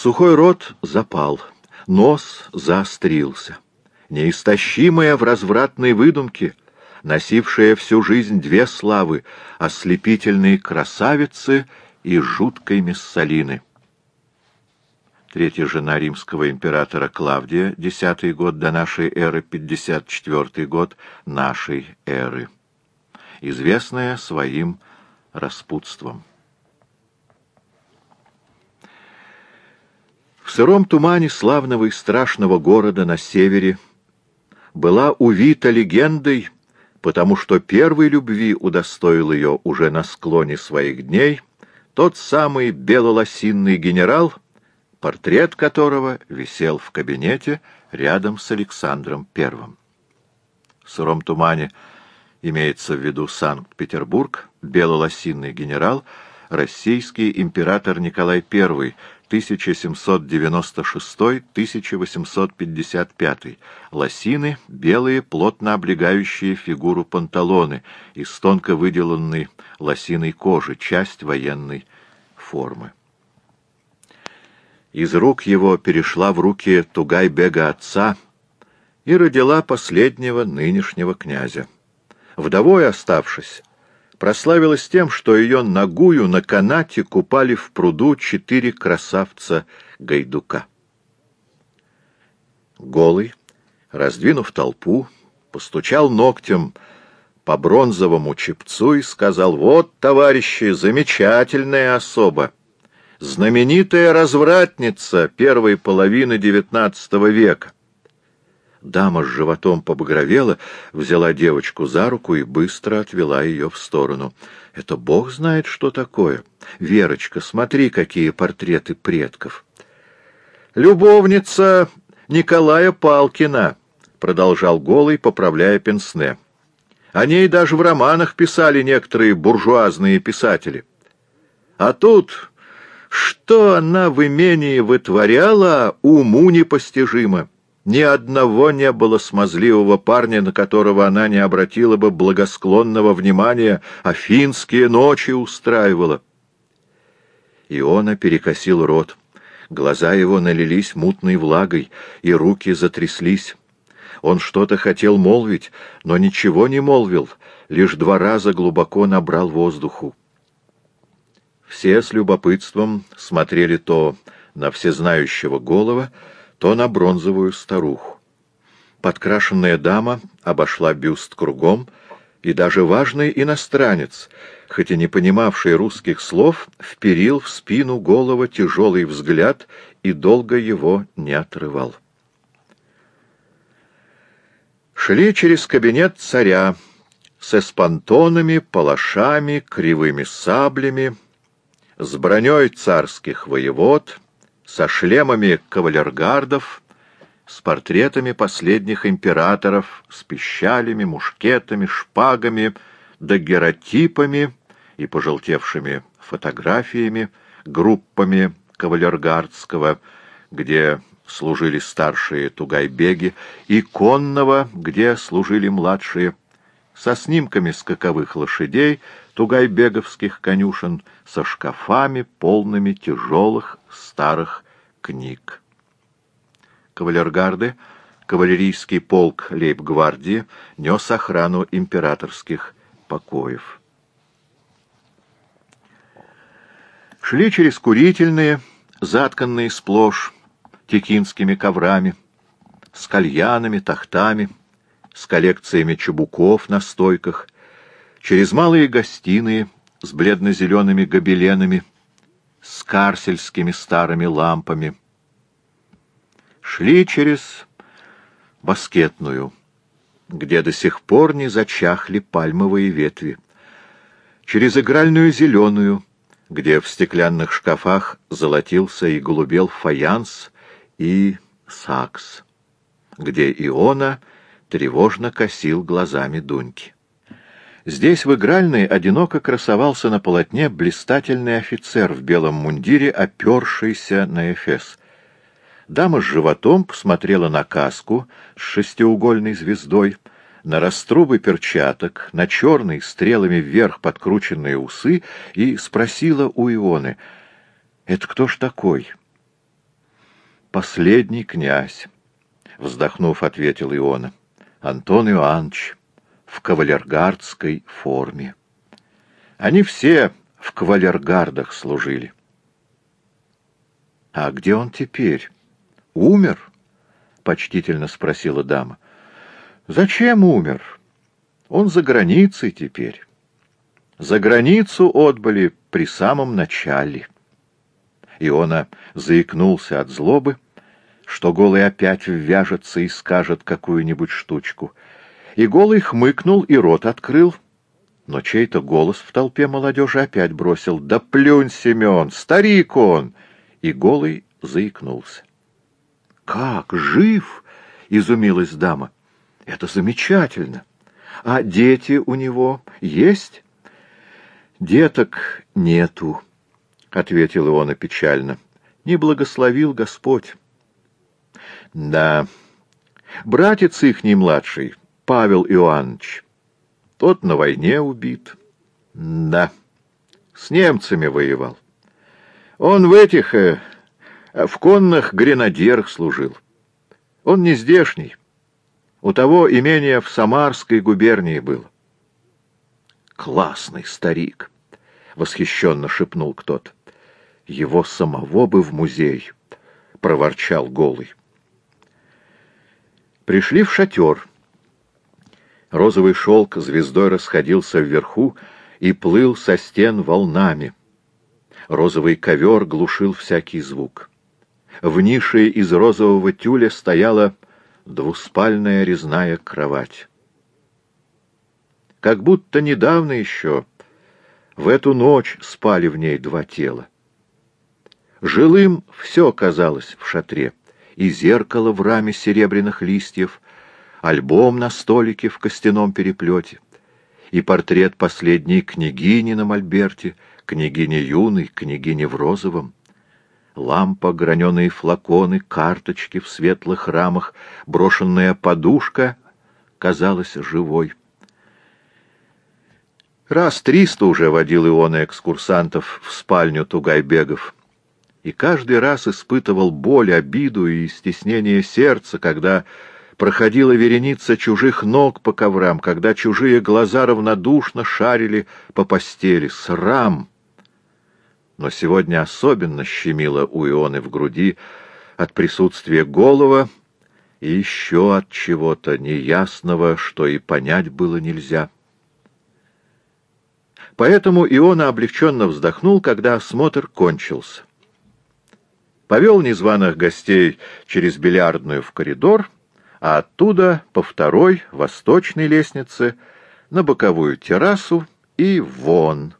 Сухой рот запал, нос заострился. Неистощимая в развратной выдумке, носившая всю жизнь две славы — ослепительные красавицы и жуткой Мессалины. Третья жена римского императора Клавдия, десятый год до нашей эры, пятьдесят четвертый год нашей эры, известная своим распутством. Сыром тумане славного и страшного города на севере была увита легендой, потому что первой любви удостоил ее уже на склоне своих дней тот самый белолосинный генерал, портрет которого висел в кабинете рядом с Александром Первым. В сыром тумане имеется в виду Санкт-Петербург, белолосинный генерал, российский император Николай I, 1796-1855. Лосины — белые, плотно облегающие фигуру панталоны из тонко выделанной лосиной кожи, часть военной формы. Из рук его перешла в руки Тугай-бега отца и родила последнего нынешнего князя. Вдовой оставшись, прославилась тем, что ее ногую на канате купали в пруду четыре красавца Гайдука. Голый, раздвинув толпу, постучал ногтем по бронзовому чепцу и сказал, «Вот, товарищи, замечательная особа, знаменитая развратница первой половины девятнадцатого века. Дама с животом побагровела, взяла девочку за руку и быстро отвела ее в сторону. Это бог знает, что такое. Верочка, смотри, какие портреты предков. Любовница Николая Палкина, продолжал Голый, поправляя пенсне. О ней даже в романах писали некоторые буржуазные писатели. А тут, что она в имении вытворяла, уму непостижимо. Ни одного не было смазливого парня, на которого она не обратила бы благосклонного внимания, а финские ночи устраивала. Иона перекосил рот. Глаза его налились мутной влагой, и руки затряслись. Он что-то хотел молвить, но ничего не молвил, лишь два раза глубоко набрал воздуху. Все с любопытством смотрели то на всезнающего голова, то на бронзовую старуху. Подкрашенная дама обошла бюст кругом, и даже важный иностранец, хоть и не понимавший русских слов, вперил в спину голова тяжелый взгляд и долго его не отрывал. Шли через кабинет царя с эспантонами, палашами, кривыми саблями, с броней царских воевод — со шлемами кавалергардов, с портретами последних императоров, с пищалями, мушкетами, шпагами, дагеротипами и пожелтевшими фотографиями, группами кавалергардского, где служили старшие тугайбеги, и конного, где служили младшие, со снимками скаковых лошадей, тугайбеговских конюшен, со шкафами, полными тяжелых старых книг. Кавалергарды, кавалерийский полк лейб-гвардии, нес охрану императорских покоев. Шли через курительные, затканные сплошь текинскими коврами, с кальянами, тахтами, с коллекциями чубуков на стойках, через малые гостиные с бледно-зелеными гобеленами, с карсельскими старыми лампами. Шли через баскетную, где до сих пор не зачахли пальмовые ветви, через игральную зеленую, где в стеклянных шкафах золотился и голубел фаянс и сакс, где Иона тревожно косил глазами Дуньки. Здесь в игральной одиноко красовался на полотне блистательный офицер в белом мундире, опершийся на эфес. Дама с животом посмотрела на каску с шестиугольной звездой, на раструбы перчаток, на черные стрелами вверх подкрученные усы и спросила у Ионы, «Это кто ж такой?» последний князь, — вздохнув, ответил Иона. Антон Иоаннович в кавалергардской форме. Они все в кавалергардах служили. А где он теперь? Умер? — почтительно спросила дама. Зачем умер? Он за границей теперь. За границу отбыли при самом начале. Иона заикнулся от злобы, что Голый опять ввяжется и скажет какую-нибудь штучку. И Голый хмыкнул и рот открыл, но чей-то голос в толпе молодежи опять бросил «Да плюнь, Семен, старик он!» И Голый заикнулся. «Как, жив?» — изумилась дама. «Это замечательно! А дети у него есть?» «Деток нету», — ответил Иона печально. «Не благословил Господь». «Да, братец ихний младший, Павел Иоаннович, тот на войне убит. Да, с немцами воевал. Он в этих, э, в конных гренадерах служил. Он не здешний. У того имение в Самарской губернии было. «Классный старик!» — восхищенно шепнул кто-то. «Его самого бы в музей!» — проворчал голый. Пришли в шатер. Розовый шелк звездой расходился вверху и плыл со стен волнами. Розовый ковер глушил всякий звук. В нише из розового тюля стояла двуспальная резная кровать как будто недавно еще, в эту ночь спали в ней два тела. Жилым все казалось в шатре, и зеркало в раме серебряных листьев, альбом на столике в костяном переплете, и портрет последней княгини на мольберте, княгини юной, княгини в розовом, лампа, граненые флаконы, карточки в светлых рамах, брошенная подушка казалась живой. Раз триста уже водил Иона экскурсантов в спальню Тугайбегов. И каждый раз испытывал боль, обиду и стеснение сердца, когда проходила вереница чужих ног по коврам, когда чужие глаза равнодушно шарили по постели. Срам! Но сегодня особенно щемило у Ионы в груди от присутствия голова и еще от чего-то неясного, что и понять было нельзя. Поэтому Иона облегченно вздохнул, когда осмотр кончился. Повел незваных гостей через бильярдную в коридор, а оттуда по второй, восточной лестнице, на боковую террасу и вон,